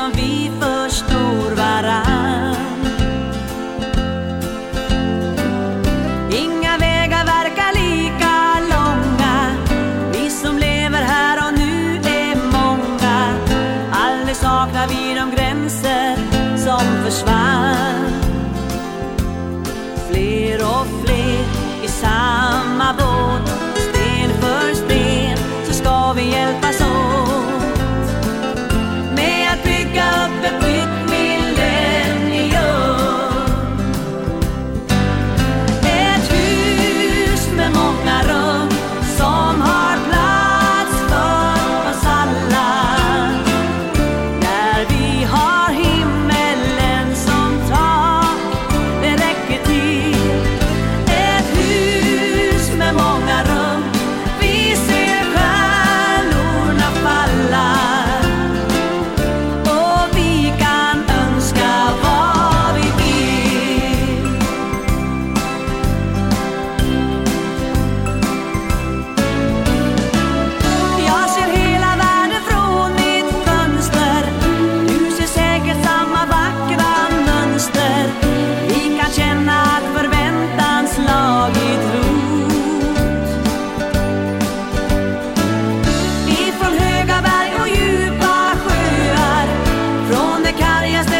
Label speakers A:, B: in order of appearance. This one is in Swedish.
A: som vi förstår varann. Inga vägar verkar lika långa, vi som lever här och nu är många. Aldrig saknar vi de gränser som försvann. estrellas